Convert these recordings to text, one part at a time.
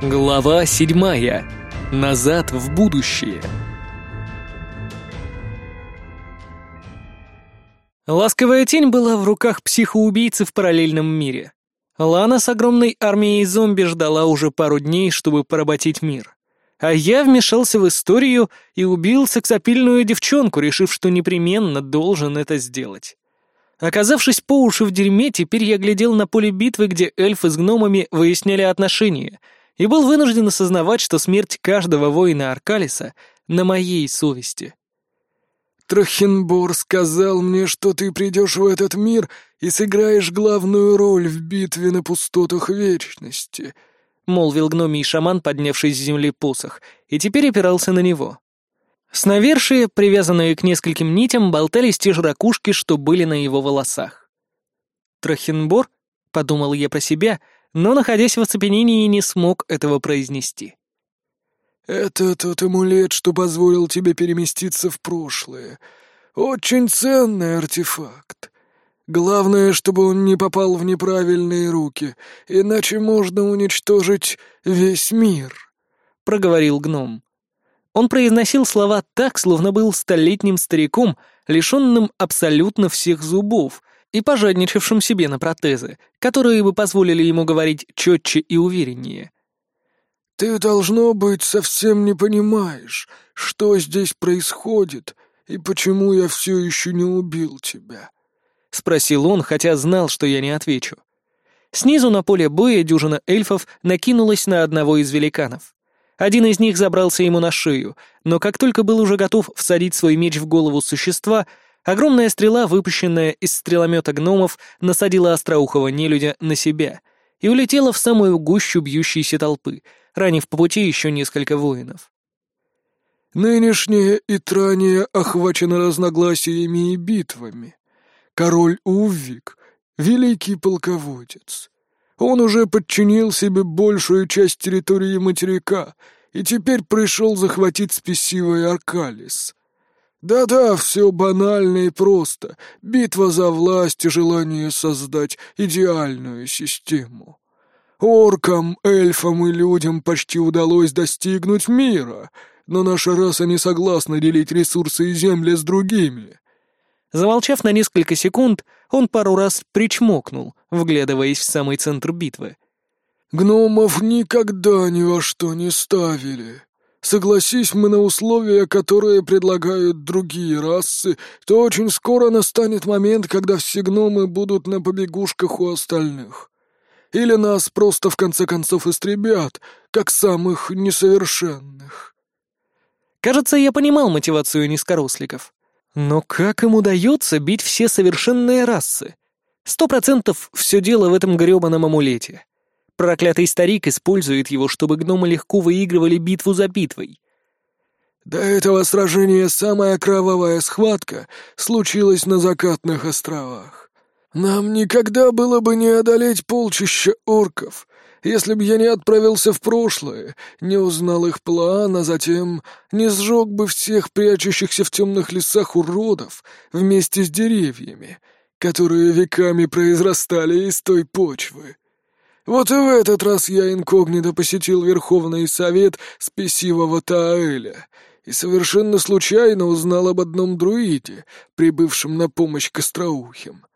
Глава 7. Назад в будущее. Ласковая тень была в руках психоубийцы в параллельном мире. Лана с огромной армией зомби ждала уже пару дней, чтобы поработить мир. А я вмешался в историю и убил сексапильную девчонку, решив, что непременно должен это сделать. Оказавшись по уши в дерьме, теперь я глядел на поле битвы, где эльфы с гномами выясняли отношения — и был вынужден осознавать, что смерть каждого воина Аркалиса на моей совести. «Трахенбор сказал мне, что ты придешь в этот мир и сыграешь главную роль в битве на пустотах Вечности», — молвил гномий шаман, поднявший с земли посох, и теперь опирался на него. С привязанные к нескольким нитям, болтались те же ракушки, что были на его волосах. «Трахенбор?» — подумал я про себя — но, находясь в оцепенении, не смог этого произнести. «Это тот амулет, что позволил тебе переместиться в прошлое. Очень ценный артефакт. Главное, чтобы он не попал в неправильные руки, иначе можно уничтожить весь мир», — проговорил гном. Он произносил слова так, словно был столетним стариком, лишенным абсолютно всех зубов — и пожадничавшим себе на протезы, которые бы позволили ему говорить четче и увереннее. «Ты, должно быть, совсем не понимаешь, что здесь происходит и почему я все еще не убил тебя», — спросил он, хотя знал, что я не отвечу. Снизу на поле боя дюжина эльфов накинулась на одного из великанов. Один из них забрался ему на шею, но как только был уже готов всадить свой меч в голову существа — Огромная стрела, выпущенная из стреломета гномов, насадила остроухого нелюдя на себя и улетела в самую гущу бьющейся толпы, ранив по пути еще несколько воинов. «Нынешнее Итрание охвачено разногласиями и битвами. Король Уввик — великий полководец. Он уже подчинил себе большую часть территории материка и теперь пришел захватить спесивый Аркалис», да-да, все банально и просто. Битва за власть и желание создать идеальную систему. Оркам, эльфам и людям почти удалось достигнуть мира, но наша раса не согласна делить ресурсы и земли с другими. Замолчав на несколько секунд, он пару раз причмокнул, вглядываясь в самый центр битвы. «Гномов никогда ни во что не ставили», Согласись мы на условия, которые предлагают другие расы, то очень скоро настанет момент, когда все гномы будут на побегушках у остальных. Или нас просто в конце концов истребят, как самых несовершенных. Кажется, я понимал мотивацию низкоросликов. Но как им удается бить все совершенные расы? Сто процентов все дело в этом грёбаном амулете. Проклятый старик использует его, чтобы гномы легко выигрывали битву за битвой. До этого сражения самая кровавая схватка случилась на закатных островах. Нам никогда было бы не одолеть полчища орков, если бы я не отправился в прошлое, не узнал их план, а затем не сжег бы всех прячущихся в темных лесах уродов вместе с деревьями, которые веками произрастали из той почвы. Вот и в этот раз я инкогнито посетил Верховный Совет Спесивого Таэля и совершенно случайно узнал об одном друиде, прибывшем на помощь к остроухим.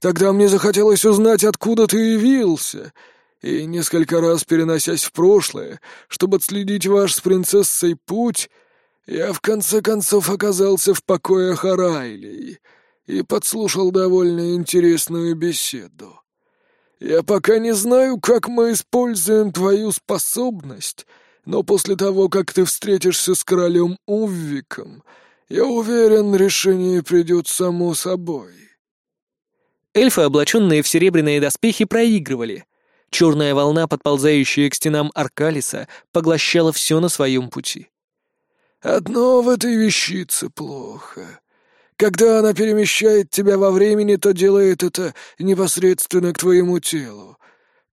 Тогда мне захотелось узнать, откуда ты явился, и, несколько раз переносясь в прошлое, чтобы отследить ваш с принцессой путь, я в конце концов оказался в покоях Арайлии и подслушал довольно интересную беседу. Я пока не знаю, как мы используем твою способность, но после того, как ты встретишься с королем Уввиком, я уверен, решение придет само собой». Эльфы, облаченные в серебряные доспехи, проигрывали. Черная волна, подползающая к стенам Аркалиса, поглощала все на своем пути. «Одно в этой вещице плохо», когда она перемещает тебя во времени, то делает это непосредственно к твоему телу.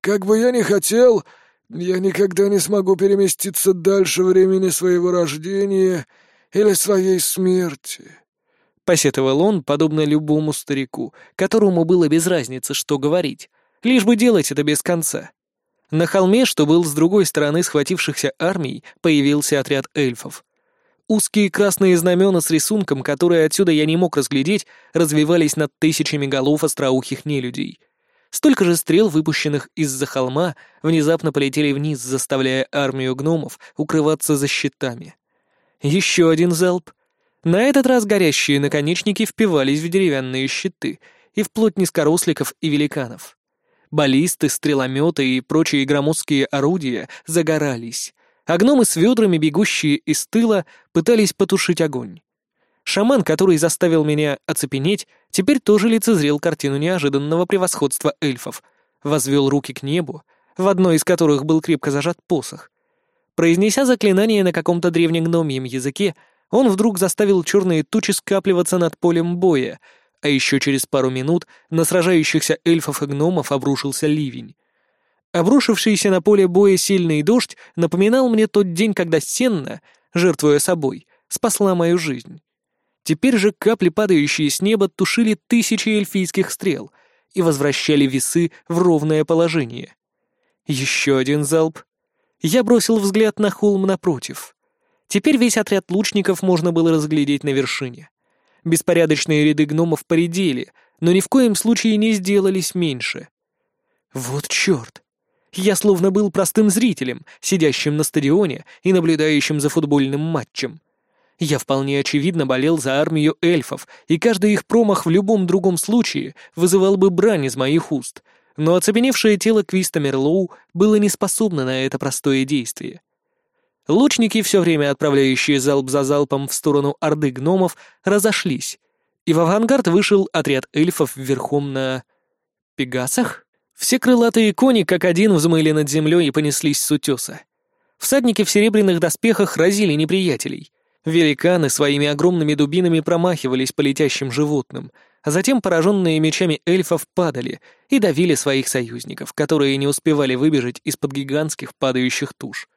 Как бы я ни хотел, я никогда не смогу переместиться дальше времени своего рождения или своей смерти». Посетовал он, подобно любому старику, которому было без разницы, что говорить, лишь бы делать это без конца. На холме, что был с другой стороны схватившихся армий, появился отряд эльфов. Узкие красные знамена с рисунком, которые отсюда я не мог разглядеть, развивались над тысячами голов остроухих нелюдей. Столько же стрел, выпущенных из-за холма, внезапно полетели вниз, заставляя армию гномов укрываться за щитами. Еще один залп. На этот раз горящие наконечники впивались в деревянные щиты и вплоть низкоросликов и великанов. Баллисты, стрелометы и прочие громоздкие орудия загорались, Агномы с ведрами, бегущие из тыла, пытались потушить огонь. Шаман, который заставил меня оцепенеть, теперь тоже лицезрел картину неожиданного превосходства эльфов, возвел руки к небу, в одной из которых был крепко зажат посох. Произнеся заклинание на каком-то древнегномьем языке, он вдруг заставил черные тучи скапливаться над полем боя, а еще через пару минут на сражающихся эльфов и гномов обрушился ливень. Обрушившийся на поле боя сильный дождь напоминал мне тот день, когда Сенна, жертвуя собой, спасла мою жизнь. Теперь же капли, падающие с неба, тушили тысячи эльфийских стрел и возвращали весы в ровное положение. Еще один залп. Я бросил взгляд на холм напротив. Теперь весь отряд лучников можно было разглядеть на вершине. Беспорядочные ряды гномов поредели, но ни в коем случае не сделались меньше. Вот черт! Я словно был простым зрителем, сидящим на стадионе и наблюдающим за футбольным матчем. Я вполне очевидно болел за армию эльфов, и каждый их промах в любом другом случае вызывал бы брань из моих уст, но оцепеневшее тело Квиста Мерлоу было не способно на это простое действие. Лучники, все время отправляющие залп за залпом в сторону орды гномов, разошлись, и в авангард вышел отряд эльфов верхом на... пегасах? Все крылатые кони, как один, взмыли над землей и понеслись с утеса. Всадники в серебряных доспехах разили неприятелей. Великаны своими огромными дубинами промахивались по летящим животным, а затем пораженные мечами эльфов падали и давили своих союзников, которые не успевали выбежать из-под гигантских падающих туш.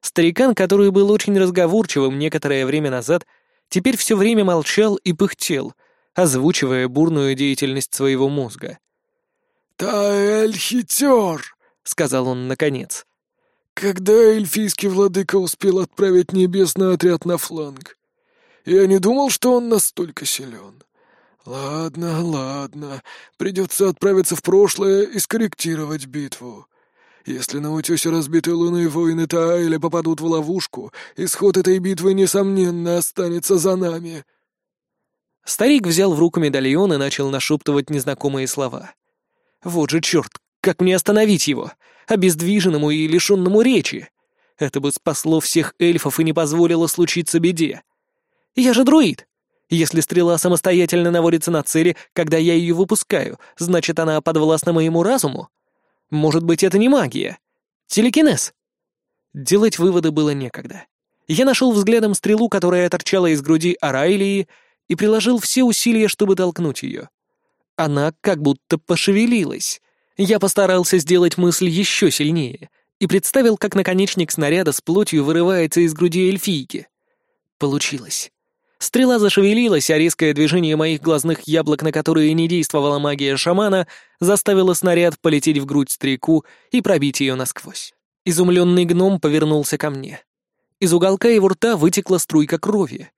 Старикан, который был очень разговорчивым некоторое время назад, теперь все время молчал и пыхтел, озвучивая бурную деятельность своего мозга — «Та эльхитер!» — сказал он наконец. «Когда эльфийский владыка успел отправить небесный отряд на фланг? Я не думал, что он настолько силен. Ладно, ладно, придется отправиться в прошлое и скорректировать битву. Если на утёсе разбитой луны воины Таэля попадут в ловушку, исход этой битвы, несомненно, останется за нами». Старик взял в руку медальон и начал нашептывать незнакомые слова. Вот же черт, как мне остановить его? Обездвиженному и лишенному речи. Это бы спасло всех эльфов и не позволило случиться беде. Я же друид. Если стрела самостоятельно наводится на цели, когда я ее выпускаю, значит, она подвластна моему разуму? Может быть, это не магия? Телекинез? Делать выводы было некогда. Я нашел взглядом стрелу, которая торчала из груди Арайлии, и приложил все усилия, чтобы толкнуть ее. Она как будто пошевелилась. Я постарался сделать мысль еще сильнее и представил, как наконечник снаряда с плотью вырывается из груди эльфийки. Получилось. Стрела зашевелилась, а резкое движение моих глазных яблок, на которые не действовала магия шамана, заставило снаряд полететь в грудь стряку и пробить ее насквозь. Изумленный гном повернулся ко мне. Из уголка его рта вытекла струйка крови.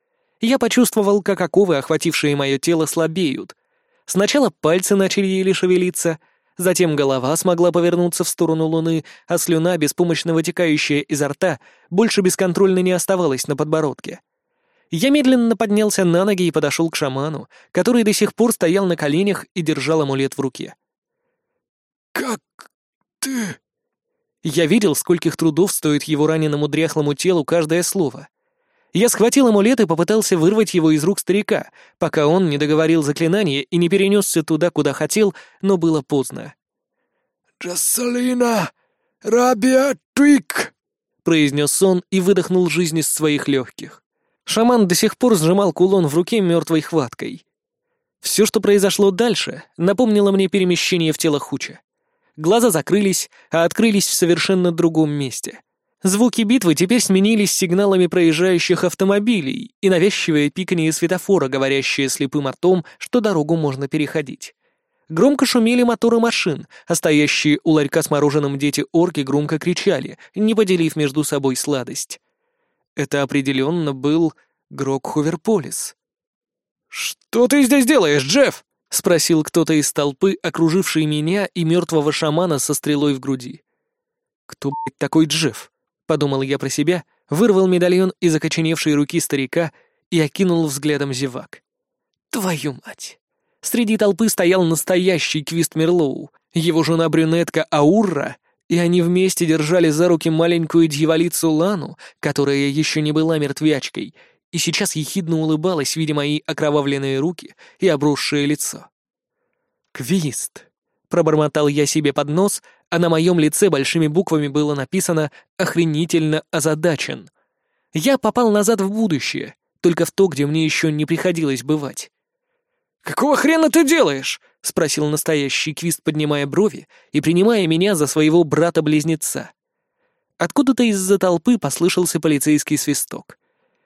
Я почувствовал, как оковы, охватившие мое тело, слабеют, Сначала пальцы начали еле шевелиться, затем голова смогла повернуться в сторону луны, а слюна, беспомощно вытекающая изо рта, больше бесконтрольно не оставалась на подбородке. Я медленно поднялся на ноги и подошел к шаману, который до сих пор стоял на коленях и держал амулет в руке. «Как ты...» Я видел, скольких трудов стоит его раненому дряхлому телу каждое слово. Я схватил амулет и попытался вырвать его из рук старика, пока он не договорил заклинание и не перенесся туда, куда хотел, но было поздно. «Джассалина! Рабия Твик!» — произнес он и выдохнул жизнь из своих легких. Шаман до сих пор сжимал кулон в руке мертвой хваткой. Все, что произошло дальше, напомнило мне перемещение в тело Хуча. Глаза закрылись, а открылись в совершенно другом месте — Звуки битвы теперь сменились сигналами проезжающих автомобилей и навязчивое пикание светофора, говорящее слепым о том, что дорогу можно переходить. Громко шумели моторы машин, а стоящие у ларька с мороженым дети-орки громко кричали, не поделив между собой сладость. Это определенно был Грок Хуверполис. «Что ты здесь делаешь, Джефф?» — спросил кто-то из толпы, окруживший меня и мертвого шамана со стрелой в груди. «Кто, блядь, такой Джефф?» — подумал я про себя, вырвал медальон из окоченевшей руки старика и окинул взглядом зевак. «Твою мать!» Среди толпы стоял настоящий Квист Мерлоу, его жена-брюнетка Аурра, и они вместе держали за руки маленькую дьяволицу Лану, которая еще не была мертвячкой, и сейчас ехидно улыбалась, видя мои окровавленные руки и обросшее лицо. «Квист!» — пробормотал я себе под нос — а на моем лице большими буквами было написано «Охренительно озадачен». Я попал назад в будущее, только в то, где мне еще не приходилось бывать. «Какого хрена ты делаешь?» — спросил настоящий квист, поднимая брови и принимая меня за своего брата-близнеца. Откуда-то из-за толпы послышался полицейский свисток.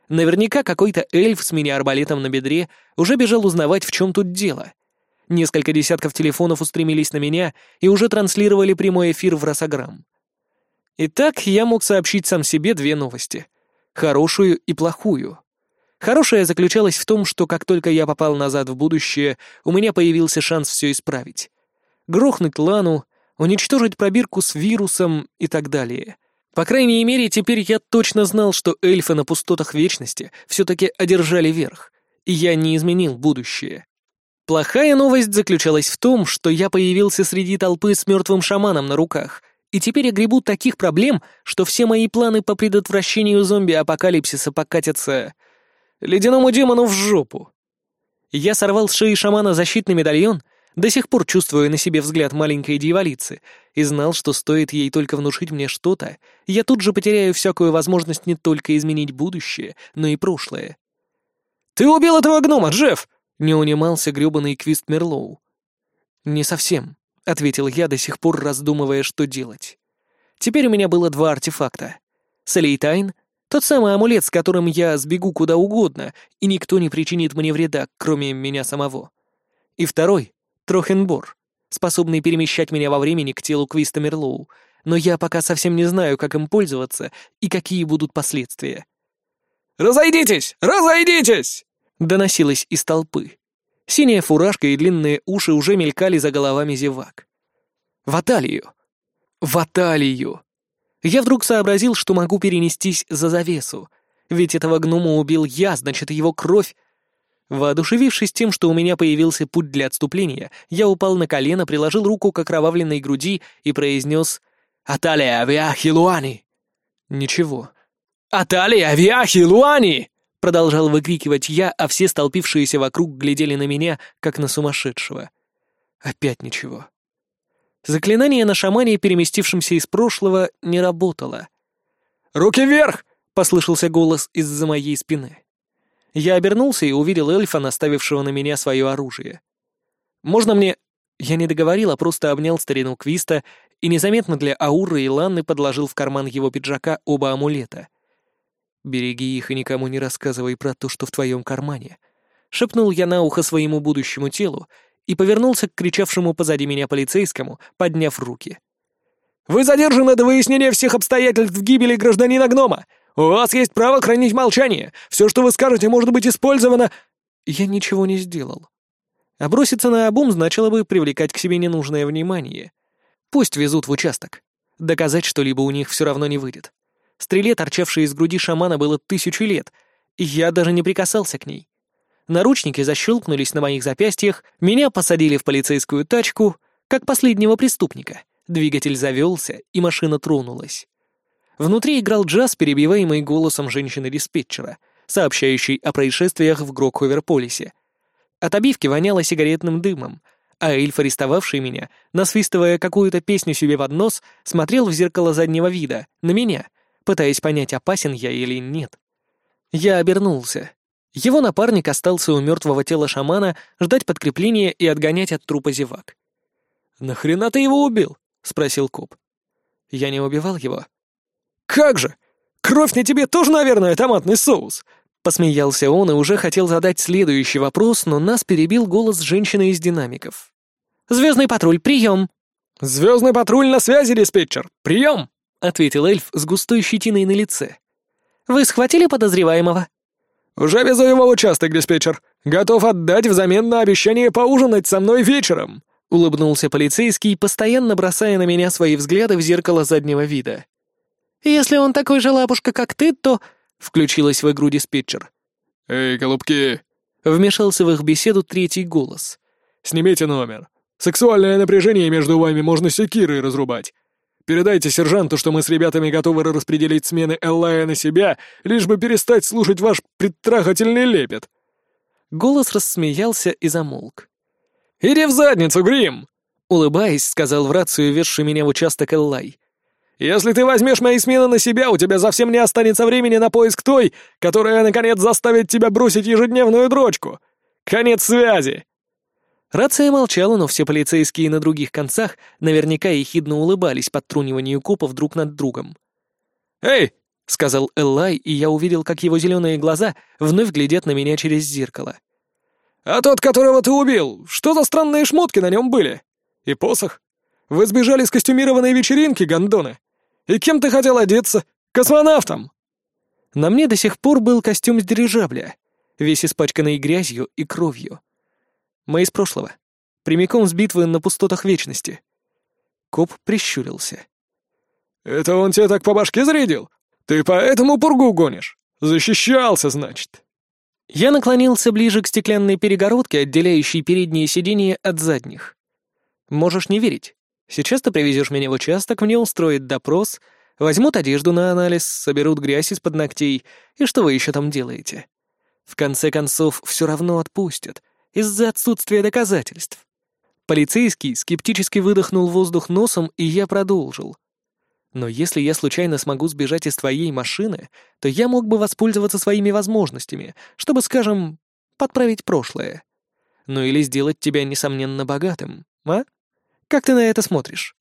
Наверняка какой-то эльф с мини-арбалетом на бедре уже бежал узнавать, в чем тут дело. Несколько десятков телефонов устремились на меня и уже транслировали прямой эфир в Росограмм. Итак, я мог сообщить сам себе две новости. Хорошую и плохую. Хорошая заключалась в том, что как только я попал назад в будущее, у меня появился шанс все исправить. Грохнуть Лану, уничтожить пробирку с вирусом и так далее. По крайней мере, теперь я точно знал, что эльфы на пустотах Вечности все-таки одержали верх, и я не изменил будущее. Плохая новость заключалась в том, что я появился среди толпы с мертвым шаманом на руках, и теперь я гребу таких проблем, что все мои планы по предотвращению зомби-апокалипсиса покатятся... Ледяному демону в жопу. Я сорвал с шеи шамана защитный медальон, до сих пор чувствуя на себе взгляд маленькой дьяволицы, и знал, что стоит ей только внушить мне что-то, я тут же потеряю всякую возможность не только изменить будущее, но и прошлое. «Ты убил этого гнома, Джефф!» не унимался грёбаный Квист Мерлоу. «Не совсем», — ответил я, до сих пор раздумывая, что делать. Теперь у меня было два артефакта. Солейтайн, — тот самый амулет, с которым я сбегу куда угодно, и никто не причинит мне вреда, кроме меня самого. И второй — Трохенбор, способный перемещать меня во времени к телу Квиста Мерлоу, но я пока совсем не знаю, как им пользоваться и какие будут последствия. «Разойдитесь! Разойдитесь!» доносилось из толпы. Синяя фуражка и длинные уши уже мелькали за головами зевак. В Аталию! В Аталию! Я вдруг сообразил, что могу перенестись за завесу. Ведь этого гнома убил я, значит, его кровь... Воодушевившись тем, что у меня появился путь для отступления, я упал на колено, приложил руку к окровавленной груди и произнес «Аталия, авиахи, луани!» Ничего. «Аталия, авиахи, луани!» продолжал выкрикивать я, а все столпившиеся вокруг глядели на меня, как на сумасшедшего. Опять ничего. Заклинание на шамане, переместившемся из прошлого, не работало. «Руки вверх!» — послышался голос из-за моей спины. Я обернулся и увидел эльфа, наставившего на меня свое оружие. «Можно мне...» Я не договорил, а просто обнял старину Квиста и незаметно для Ауры и Ланны подложил в карман его пиджака оба амулета — Береги их и никому не рассказывай про то, что в твоем кармане», — шепнул я на ухо своему будущему телу и повернулся к кричавшему позади меня полицейскому, подняв руки. «Вы задержаны до выяснения всех обстоятельств гибели гражданина Гнома! У вас есть право хранить молчание! Все, что вы скажете, может быть использовано...» Я ничего не сделал. А броситься на обум значило бы привлекать к себе ненужное внимание. Пусть везут в участок. Доказать что-либо у них все равно не выйдет. Стреле, торчавший из груди шамана, было тысячу лет, и я даже не прикасался к ней. Наручники защелкнулись на моих запястьях, меня посадили в полицейскую тачку, как последнего преступника. Двигатель завелся, и машина тронулась. Внутри играл джаз, перебиваемый голосом женщины-диспетчера, сообщающей о происшествиях в Грокховерполисе. От обивки воняло сигаретным дымом, а эльф, арестовавший меня, насвистывая какую-то песню себе в нос, смотрел в зеркало заднего вида, на меня — пытаясь понять, опасен я или нет. Я обернулся. Его напарник остался у мертвого тела шамана ждать подкрепления и отгонять от трупа зевак. «Нахрена ты его убил?» — спросил коп. «Я не убивал его». «Как же! Кровь на тебе тоже, наверное, томатный соус!» Посмеялся он и уже хотел задать следующий вопрос, но нас перебил голос женщины из динамиков. «Звездный патруль, прием!» «Звездный патруль на связи, диспетчер! Прием!» — ответил эльф с густой щетиной на лице. «Вы схватили подозреваемого?» «Уже везу его в участок, диспетчер. Готов отдать взамен на обещание поужинать со мной вечером», — улыбнулся полицейский, постоянно бросая на меня свои взгляды в зеркало заднего вида. «Если он такой же лапушка, как ты, то...» — включилась в игру диспетчер. «Эй, голубки!» — вмешался в их беседу третий голос. «Снимите номер. Сексуальное напряжение между вами можно секирой разрубать. Передайте сержанту, что мы с ребятами готовы распределить смены Эллая на себя, лишь бы перестать слушать ваш предтрахательный лепет». Голос рассмеялся и замолк. «Иди в задницу, Грим!» Улыбаясь, сказал в рацию, везший меня в участок Эллай. «Если ты возьмешь мои смены на себя, у тебя совсем не останется времени на поиск той, которая, наконец, заставит тебя бросить ежедневную дрочку. Конец связи!» Рация молчала, но все полицейские на других концах наверняка ехидно улыбались подтруниванию копов друг над другом. «Эй!» — сказал Эллай, и я увидел, как его зеленые глаза вновь глядят на меня через зеркало. «А тот, которого ты убил, что за странные шмотки на нем были? И посох? Вы сбежали с костюмированной вечеринки, гондоны? И кем ты хотел одеться? Космонавтом!» На мне до сих пор был костюм с дирижабля, весь испачканный грязью и кровью. Мы из прошлого. Прямиком с битвы на пустотах вечности. Коп прищурился. «Это он тебя так по башке зарядил? Ты поэтому пургу гонишь? Защищался, значит?» Я наклонился ближе к стеклянной перегородке, отделяющей передние сиденья от задних. «Можешь не верить. Сейчас ты привезешь меня в участок, мне устроит допрос, возьмут одежду на анализ, соберут грязь из-под ногтей, и что вы еще там делаете?» В конце концов, все равно отпустят, из-за отсутствия доказательств. Полицейский скептически выдохнул воздух носом, и я продолжил. Но если я случайно смогу сбежать из твоей машины, то я мог бы воспользоваться своими возможностями, чтобы, скажем, подправить прошлое. Ну или сделать тебя, несомненно, богатым, а? Как ты на это смотришь?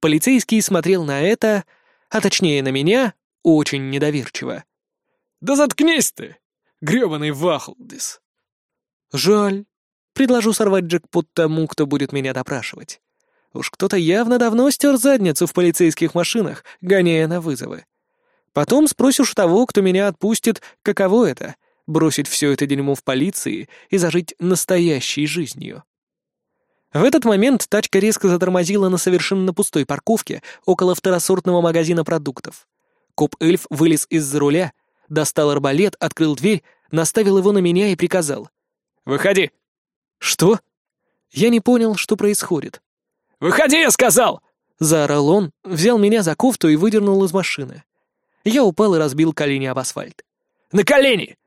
Полицейский смотрел на это, а точнее на меня, очень недоверчиво. «Да заткнись ты, грёбаный вахлдис!» Жаль. Предложу сорвать джекпот тому, кто будет меня допрашивать. Уж кто-то явно давно стер задницу в полицейских машинах, гоняя на вызовы. Потом спросишь того, кто меня отпустит, каково это — бросить все это дерьмо в полиции и зажить настоящей жизнью. В этот момент тачка резко затормозила на совершенно пустой парковке около второсортного магазина продуктов. Коп-эльф вылез из-за руля, достал арбалет, открыл дверь, наставил его на меня и приказал. «Выходи!» «Что?» Я не понял, что происходит. «Выходи, я сказал!» Заорал он, взял меня за кофту и выдернул из машины. Я упал и разбил колени об асфальт. «На колени!»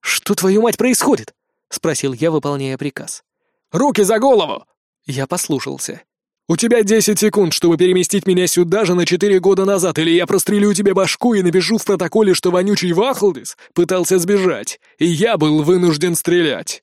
«Что, твою мать, происходит?» — спросил я, выполняя приказ. «Руки за голову!» Я послушался. «У тебя десять секунд, чтобы переместить меня сюда же на четыре года назад, или я прострелю тебе башку и напишу в протоколе, что вонючий Вахлдис пытался сбежать, и я был вынужден стрелять».